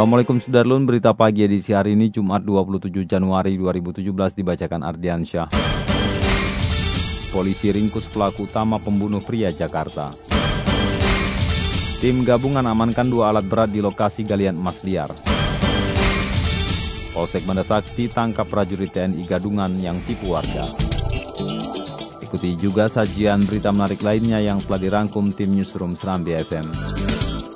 Assalamualaikum Sudarlun, berita pagi edisi hari ini Jumat 27 Januari 2017 dibacakan Ardian Syah. Polisi ringkus pelaku utama pembunuh pria Jakarta. Tim gabungan amankan dua alat berat di lokasi galian emas liar. Polsek Banda Sakti tangkap prajurit TNI Gadungan yang tipu warga. Ikuti juga sajian berita menarik lainnya yang telah dirangkum tim Newsroom Serambi FM.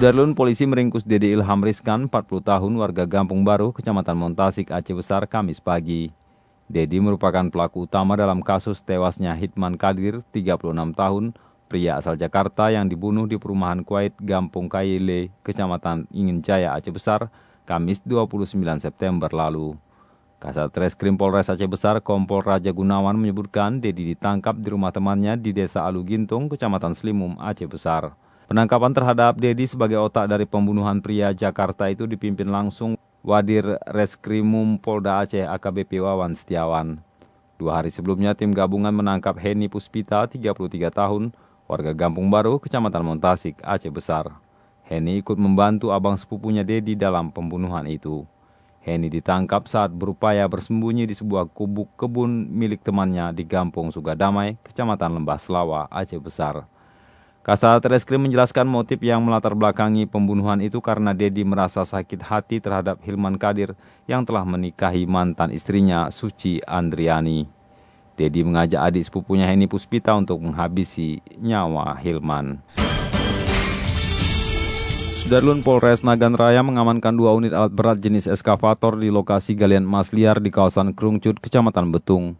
Sudarlun polisi meringkus Dede Ilham Rizkan, 40 tahun, warga Gampung Baru, Kecamatan Montasik, Aceh Besar, Kamis pagi. Dedi merupakan pelaku utama dalam kasus tewasnya Hitman Kadir, 36 tahun, pria asal Jakarta yang dibunuh di perumahan Kuwait, Gampung Kayele, Kecamatan Ingin Jaya, Aceh Besar, Kamis 29 September lalu. Kasat Reskrim Polres Aceh Besar, Kompol Raja Gunawan menyebutkan Dedi ditangkap di rumah temannya di Desa Alu Gintung, Kecamatan Selimum, Aceh Besar. Penangkapan terhadap Dedi sebagai otak dari pembunuhan pria Jakarta itu dipimpin langsung Wadir Reskrimum Polda Aceh AKBP Wawan Setiawan. Dua hari sebelumnya tim gabungan menangkap Heni Puspita, 33 tahun, warga Gampung Baru, Kecamatan Montasik, Aceh Besar. Heni ikut membantu abang sepupunya Dedi dalam pembunuhan itu. Heni ditangkap saat berupaya bersembunyi di sebuah kubuk kebun milik temannya di Gampung Sugadamai, Kecamatan Lembah Selawa, Aceh Besar. Kasat Reskrim menjelaskan motif yang melatar belakangi pembunuhan itu karena Dedi merasa sakit hati terhadap Hilman Kadir yang telah menikahi mantan istrinya Suci Andriani. Dedi mengajak adik sepupunya Heni Puspita untuk menghabisi nyawa Hilman. Sudarlun Polres Nagan Raya mengamankan dua unit alat berat jenis eskavator di lokasi galian emas liar di kawasan Krungcut, Kecamatan Betung.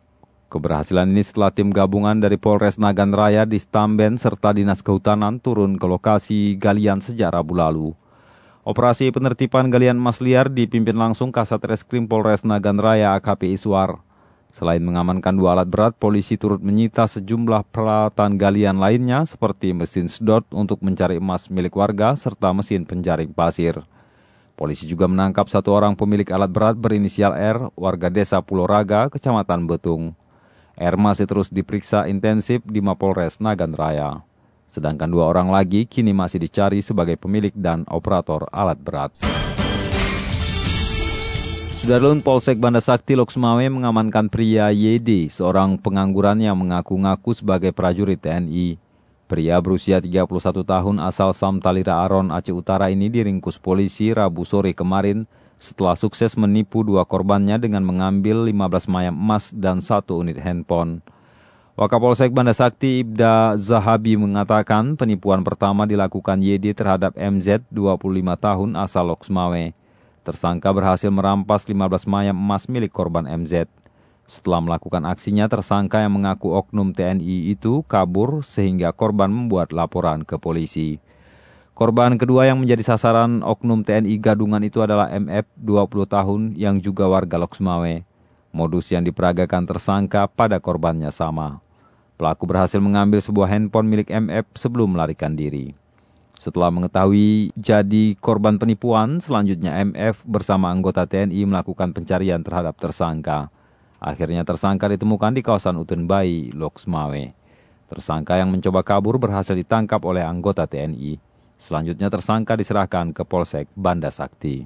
Keberhasilan ini setelah tim gabungan dari Polres Nagan Raya di Stamben serta Dinas Kehutanan turun ke lokasi galian sejak Rabu lalu. Operasi penertiban galian emas liar dipimpin langsung Kasat Reskrim Polres Nagan Raya AKP Iswar. Selain mengamankan dua alat berat, polisi turut menyita sejumlah peralatan galian lainnya seperti mesin sedot untuk mencari emas milik warga serta mesin penjaring pasir. Polisi juga menangkap satu orang pemilik alat berat berinisial R, warga desa Pulau Raga, Kecamatan Betung. R masih terus diperiksa intensif di Mapolres Nagan Raya. Sedangkan dua orang lagi kini masih dicari sebagai pemilik dan operator alat berat. Sudarlun Polsek Banda Sakti Loksmawe mengamankan pria YD, seorang pengangguran yang mengaku-ngaku sebagai prajurit TNI. Pria berusia 31 tahun asal Samtalira Aron, Aceh Utara ini diringkus polisi Rabu sore kemarin setelah sukses menipu dua korbannya dengan mengambil 15 mayam emas dan satu unit handphone. Wakapolsek Banda Sakti Ibda Zahabi mengatakan penipuan pertama dilakukan YD terhadap MZ 25 tahun asal Loksmawe. Tersangka berhasil merampas 15 mayam emas milik korban MZ. Setelah melakukan aksinya, tersangka yang mengaku oknum TNI itu kabur sehingga korban membuat laporan ke polisi. Korban kedua yang menjadi sasaran oknum TNI Gadungan itu adalah MF 20 tahun yang juga warga Loksmawe. Modus yang diperagakan tersangka pada korbannya sama. Pelaku berhasil mengambil sebuah handphone milik MF sebelum melarikan diri. Setelah mengetahui jadi korban penipuan, selanjutnya MF bersama anggota TNI melakukan pencarian terhadap tersangka. Akhirnya tersangka ditemukan di kawasan Utun Bayi, Loksmawe. Tersangka yang mencoba kabur berhasil ditangkap oleh anggota TNI. Selanjutnya tersangka diserahkan ke Polsek Banda Sakti.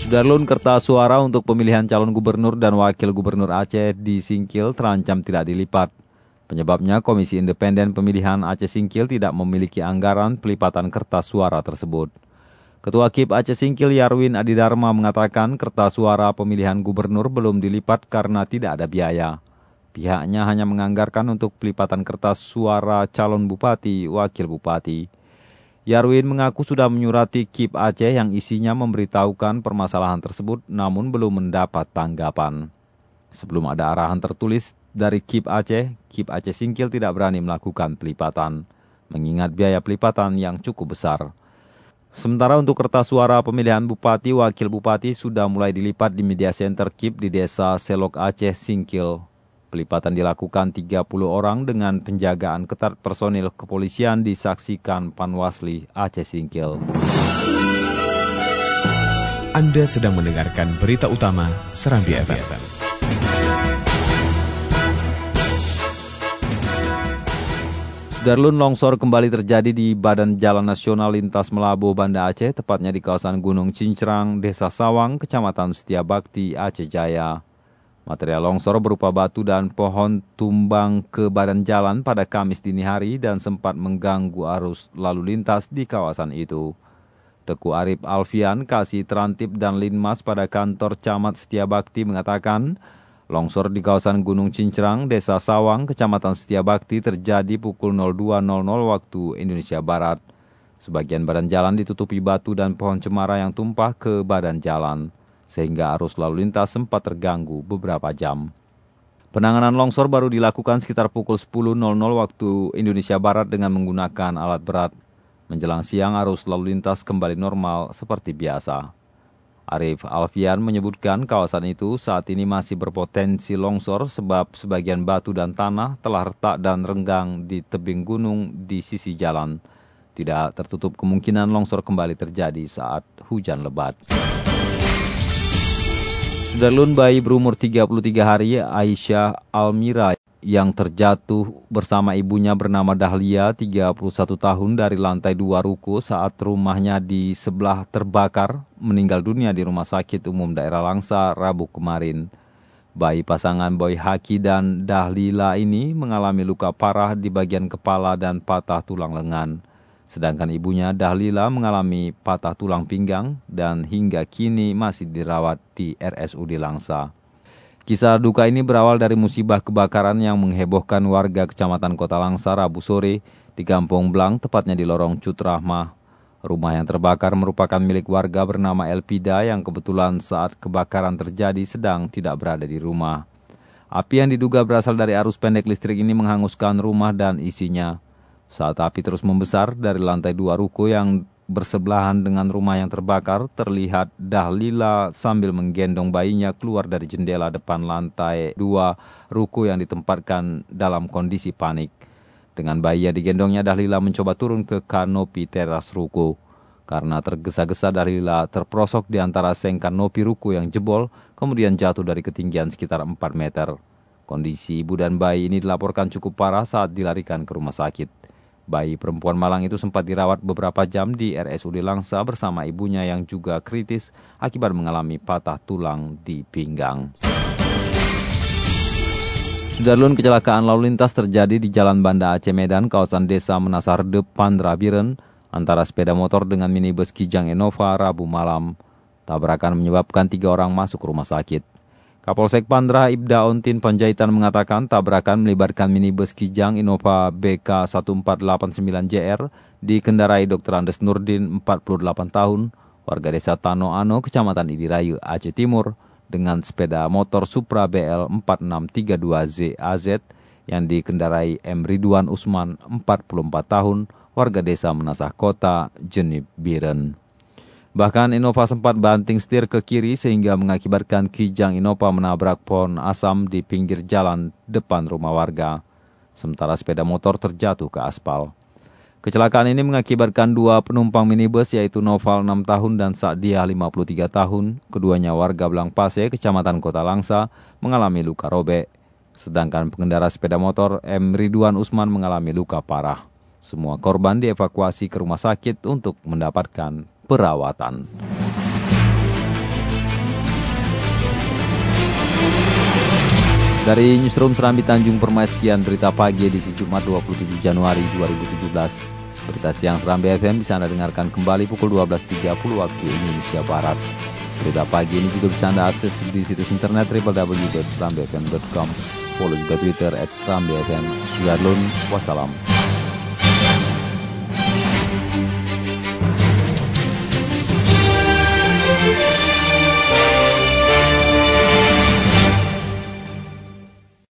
Sudarlun kertas suara untuk pemilihan calon gubernur dan wakil gubernur Aceh di Singkil terancam tidak dilipat. Penyebabnya Komisi Independen Pemilihan Aceh Singkil tidak memiliki anggaran pelipatan kertas suara tersebut. Ketua KIP Aceh Singkil Yarwin Adidharma mengatakan kertas suara pemilihan gubernur belum dilipat karena tidak ada biaya. Pihaknya hanya menganggarkan untuk pelipatan kertas suara calon bupati, wakil bupati. Yarwin mengaku sudah menyurati KIP Aceh yang isinya memberitahukan permasalahan tersebut namun belum mendapat tanggapan. Sebelum ada arahan tertulis dari KIP Aceh, KIP Aceh Singkil tidak berani melakukan pelipatan, mengingat biaya pelipatan yang cukup besar. Sementara untuk kertas suara pemilihan bupati wakil bupati sudah mulai dilipat di media center KIP di desa Selok Aceh Singkil. Pelipatan dilakukan 30 orang dengan penjagaan ketat personil kepolisian disaksikan Panwasli Aceh Singkil. Anda sedang mendengarkan berita utama Serambi FM. Sudarlun longsor kembali terjadi di Badan Jalan Nasional Lintas Melabu Banda Aceh, tepatnya di kawasan Gunung Cincrang, Desa Sawang, Kecamatan Setiabakti, Aceh Jaya. Material longsor berupa batu dan pohon tumbang ke badan jalan pada Kamis dini hari dan sempat mengganggu arus lalu lintas di kawasan itu. Teku Arif Alfian, Kasih Trantip dan Linmas pada kantor Camat Setiabakti mengatakan, Longsor di kawasan Gunung Cincrang, Desa Sawang, Kecamatan Setiabakti terjadi pukul 02.00 waktu Indonesia Barat. Sebagian badan jalan ditutupi batu dan pohon cemara yang tumpah ke badan jalan, sehingga arus lalu lintas sempat terganggu beberapa jam. Penanganan longsor baru dilakukan sekitar pukul 10.00 waktu Indonesia Barat dengan menggunakan alat berat. Menjelang siang arus lalu lintas kembali normal seperti biasa. Arif Alfian menyebutkan kawasan itu saat ini masih berpotensi longsor sebab sebagian batu dan tanah telah retak dan renggang di tebing gunung di sisi jalan. Tidak tertutup kemungkinan longsor kembali terjadi saat hujan lebat. Sudarlun bayi berumur 33 hari Aisyah Almira yang terjatuh bersama ibunya bernama Dahlia, 31 tahun dari lantai dua ruko saat rumahnya di sebelah terbakar, meninggal dunia di Rumah Sakit Umum Daerah Langsa Rabu kemarin. Bayi pasangan Boy Haki dan Dahlila ini mengalami luka parah di bagian kepala dan patah tulang lengan. Sedangkan ibunya Dahlila mengalami patah tulang pinggang dan hingga kini masih dirawat di RSUD Langsa. Kisah duka ini berawal dari musibah kebakaran yang menghebohkan warga kecamatan Kota Langsa Rabu sore di Kampung Blang, tepatnya di lorong Cutrahmah. Rumah yang terbakar merupakan milik warga bernama Elpida yang kebetulan saat kebakaran terjadi sedang tidak berada di rumah. Api yang diduga berasal dari arus pendek listrik ini menghanguskan rumah dan isinya. Saat api terus membesar dari lantai dua ruko yang bersebelahan dengan rumah yang terbakar, terlihat Dahlila sambil menggendong bayinya keluar dari jendela depan lantai dua ruko yang ditempatkan dalam kondisi panik. Dengan bayi yang digendongnya, Dahlila mencoba turun ke kanopi teras ruko. Karena tergesa-gesa Dahlila terprosok di antara seng kanopi ruko yang jebol, kemudian jatuh dari ketinggian sekitar 4 meter. Kondisi ibu dan bayi ini dilaporkan cukup parah saat dilarikan ke rumah sakit. Bayi perempuan Malang itu sempat dirawat beberapa jam di RSUD Langsa bersama ibunya yang juga kritis akibat mengalami patah tulang di pinggang. Sudarlun kecelakaan lalu lintas terjadi di Jalan Banda Aceh Medan, kawasan desa Menasar Depan Rabiren, antara sepeda motor dengan minibus Kijang Innova Rabu malam. Tabrakan menyebabkan tiga orang masuk rumah sakit. Kapolsek Pandra Ibda Ontin Panjaitan mengatakan tabrakan melibatkan minibus Kijang Innova BK 1489JR dikendarai Dr. Andes Nurdin 48 tahun, warga desa Tano Ano, Kecamatan Idirayu, Aceh Timur, dengan sepeda motor Supra BL 4632Z AZ yang dikendarai M. Ridwan Usman 44 tahun, warga desa Menasah Kota, Jenib Biren. Bahkan Innova sempat banting setir ke kiri sehingga mengakibatkan Kijang Innova menabrak pohon asam di pinggir jalan depan rumah warga. Sementara sepeda motor terjatuh ke aspal. Kecelakaan ini mengakibatkan dua penumpang minibus yaitu Noval 6 tahun dan Sakdia 53 tahun. Keduanya warga Belang Pase, Kecamatan Kota Langsa, mengalami luka robek. Sedangkan pengendara sepeda motor M. Ridwan Usman mengalami luka parah. Semua korban dievakuasi ke rumah sakit untuk mendapatkan perawatan. Dari Newsroom Serambi Tanjung Permai sekian berita pagi edisi Jumat 27 Januari 2017. Berita siang Serambi FM bisa Anda dengarkan kembali pukul 12.30 waktu Indonesia Barat. Berita pagi ini juga bisa Anda akses di situs internet www.serambifm.com. Follow juga Twitter at Serambi FM. Sudarlun, wassalam.